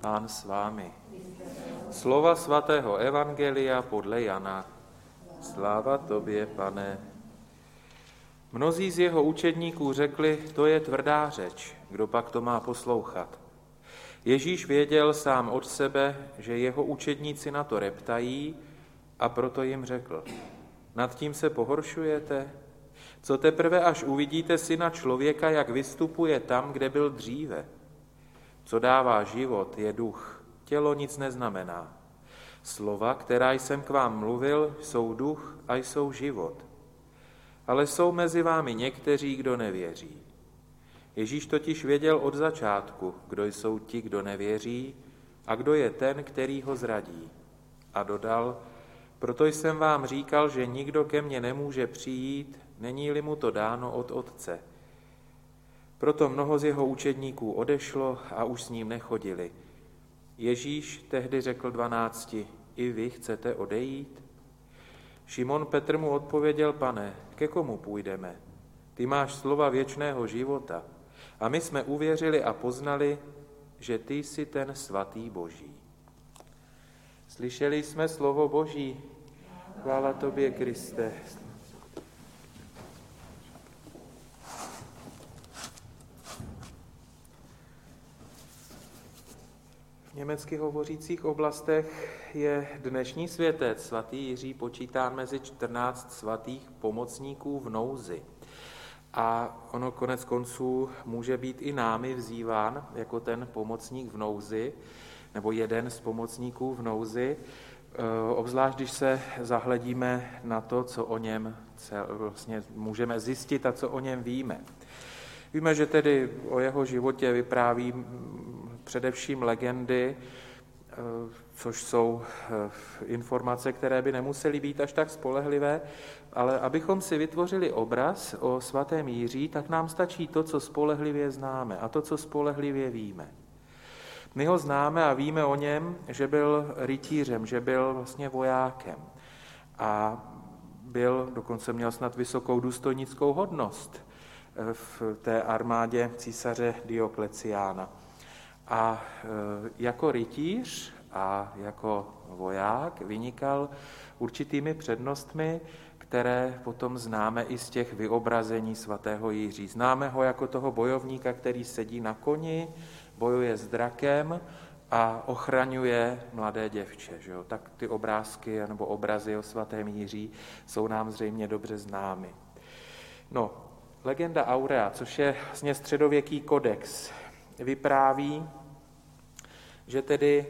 Pán s vámi. Slova svatého Evangelia podle Jana. Sláva tobě, pane. Mnozí z jeho učedníků řekli, to je tvrdá řeč, kdo pak to má poslouchat. Ježíš věděl sám od sebe, že jeho učedníci na to reptají a proto jim řekl, nad tím se pohoršujete? Co teprve až uvidíte syna člověka, jak vystupuje tam, kde byl dříve? Co dává život, je duch, tělo nic neznamená. Slova, která jsem k vám mluvil, jsou duch a jsou život. Ale jsou mezi vámi někteří, kdo nevěří. Ježíš totiž věděl od začátku, kdo jsou ti, kdo nevěří a kdo je ten, který ho zradí. A dodal, proto jsem vám říkal, že nikdo ke mně nemůže přijít, není-li mu to dáno od Otce. Proto mnoho z jeho učedníků odešlo a už s ním nechodili. Ježíš tehdy řekl dvanácti, i vy chcete odejít? Šimon Petr mu odpověděl, pane, ke komu půjdeme? Ty máš slova věčného života a my jsme uvěřili a poznali, že ty jsi ten svatý Boží. Slyšeli jsme slovo Boží. Chvála tobě, Kriste. Německy hovořících oblastech je dnešní světec, svatý Jiří, počítán mezi 14 svatých pomocníků v nouzi. A ono konec konců může být i námi vzýván jako ten pomocník v nouzi, nebo jeden z pomocníků v nouzi, e, obzvlášť když se zahledíme na to, co o něm vlastně můžeme zjistit a co o něm víme. Víme, že tedy o jeho životě vypráví především legendy, e, což jsou e, informace, které by nemusely být až tak spolehlivé, ale abychom si vytvořili obraz o svatém Jiří, tak nám stačí to, co spolehlivě známe a to, co spolehlivě víme. My ho známe a víme o něm, že byl rytířem, že byl vlastně vojákem a byl, dokonce měl snad vysokou důstojnickou hodnost v té armádě císaře Diokleciána. A e, jako rytíř a jako voják vynikal určitými přednostmi, které potom známe i z těch vyobrazení svatého Jiří. Známe ho jako toho bojovníka, který sedí na koni, bojuje s drakem a ochraňuje mladé děvče. Že jo? Tak ty obrázky nebo obrazy o svatém Jiří jsou nám zřejmě dobře známy. No, legenda Aurea, což je vlastně středověký kodex, vypráví, že tedy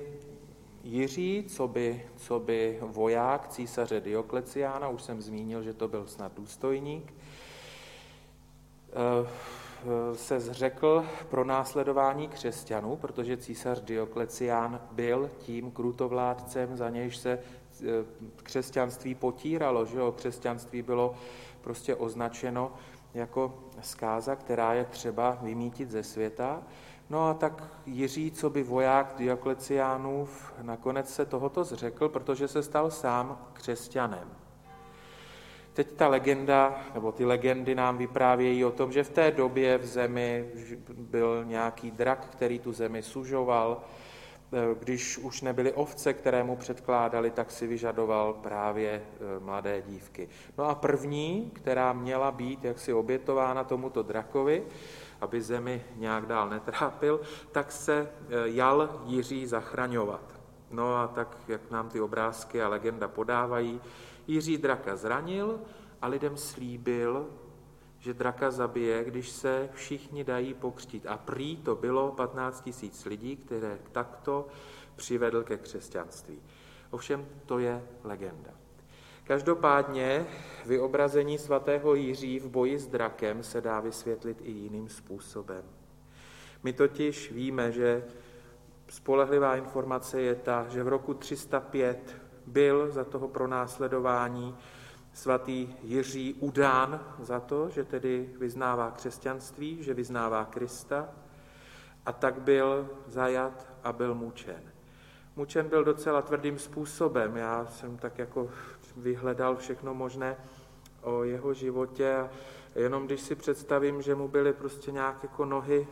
Jiří, co by, co by voják císaře Diokleciána, už jsem zmínil, že to byl snad důstojník, eh, se zřekl pro následování křesťanů, protože císař Dioklecián byl tím krutovládcem, za nějž se eh, křesťanství potíralo, že jo? křesťanství bylo prostě označeno jako zkáza, která je třeba vymítit ze světa. No a tak Jiří, co by voják Diokleciánův, nakonec se tohoto zřekl, protože se stal sám křesťanem. Teď ta legenda, nebo ty legendy nám vyprávějí o tom, že v té době v zemi byl nějaký drak, který tu zemi sužoval. Když už nebyly ovce, které mu předkládali, tak si vyžadoval právě e, mladé dívky. No a první, která měla být jaksi obětována tomuto drakovi, aby zemi nějak dál netrápil, tak se e, jal Jiří zachraňovat. No a tak, jak nám ty obrázky a legenda podávají, Jiří draka zranil a lidem slíbil, že draka zabije, když se všichni dají pokřtít. A prý to bylo 15 tisíc lidí, které takto přivedl ke křesťanství. Ovšem to je legenda. Každopádně vyobrazení svatého Jiří v boji s drakem se dá vysvětlit i jiným způsobem. My totiž víme, že spolehlivá informace je ta, že v roku 305 byl za toho pronásledování svatý Jiří udán za to, že tedy vyznává křesťanství, že vyznává Krista a tak byl zajat a byl mučen. Mučen byl docela tvrdým způsobem. Já jsem tak jako vyhledal všechno možné o jeho životě a jenom když si představím, že mu byly prostě nějak jako nohy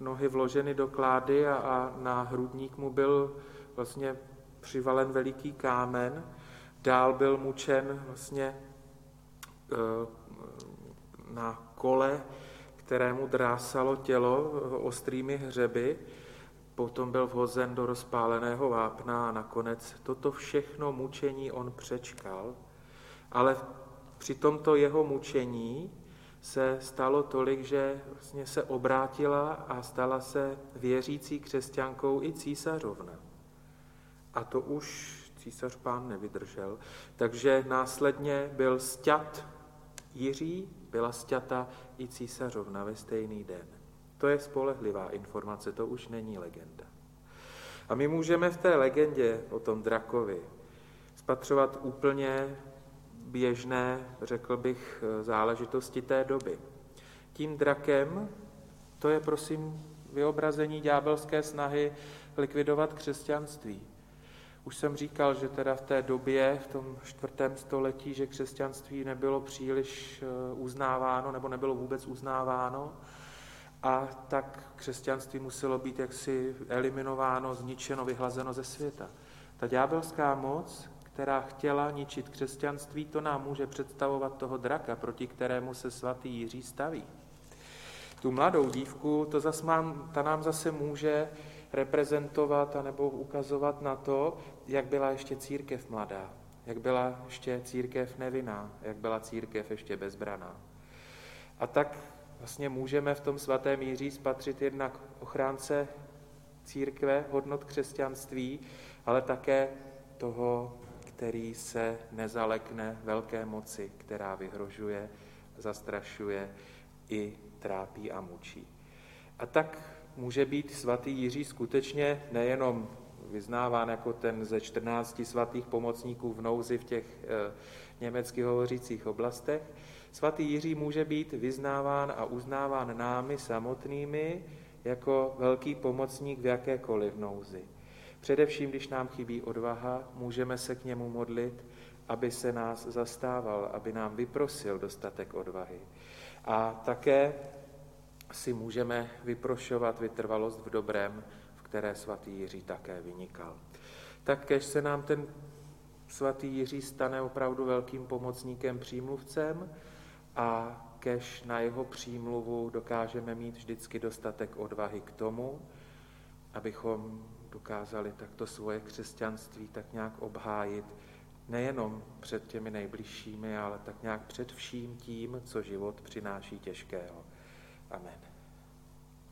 nohy vloženy do klády a, a na hrudník mu byl vlastně přivalen veliký kámen. Dál byl mučen vlastně e, na kole, kterému drásalo tělo ostrými hřeby, potom byl vhozen do rozpáleného vápna a nakonec toto všechno mučení on přečkal, ale při tomto jeho mučení se stalo tolik, že vlastně se obrátila a stala se věřící křesťankou i císařovna. A to už císař pán nevydržel, takže následně byl sťat Jiří, byla sťata i císařovna ve stejný den. To je spolehlivá informace, to už není legenda. A my můžeme v té legendě o tom drakovi spatřovat úplně běžné, řekl bych, záležitosti té doby. Tím drakem, to je prosím vyobrazení ďábelské snahy likvidovat křesťanství. Už jsem říkal, že teda v té době, v tom čtvrtém století, že křesťanství nebylo příliš eh, uznáváno nebo nebylo vůbec uznáváno a tak křesťanství muselo být jaksi eliminováno, zničeno, vyhlazeno ze světa. Ta ďábelská moc, která chtěla ničit křesťanství, to nám může představovat toho draka, proti kterému se svatý Jiří staví. Tu mladou dívku, to zas mám, ta nám zase může reprezentovat anebo ukazovat na to, jak byla ještě církev mladá, jak byla ještě církev nevinná, jak byla církev ještě bezbraná. A tak vlastně můžeme v tom svatém Jiří spatřit jednak ochránce církve, hodnot křesťanství, ale také toho, který se nezalekne velké moci, která vyhrožuje, zastrašuje i trápí a mučí. A tak může být svatý Jiří skutečně nejenom vyznáván jako ten ze 14 svatých pomocníků v nouzi v těch e, německy hovořících oblastech. Svatý Jiří může být vyznáván a uznáván námi samotnými jako velký pomocník v jakékoliv nouzi. Především, když nám chybí odvaha, můžeme se k němu modlit, aby se nás zastával, aby nám vyprosil dostatek odvahy. A také si můžeme vyprošovat vytrvalost v dobrém, v které svatý Jiří také vynikal. Tak kež se nám ten svatý Jiří stane opravdu velkým pomocníkem, přímluvcem a kež na jeho přímluvu dokážeme mít vždycky dostatek odvahy k tomu, abychom dokázali takto svoje křesťanství tak nějak obhájit, nejenom před těmi nejbližšími, ale tak nějak před vším tím, co život přináší těžkého. Amen.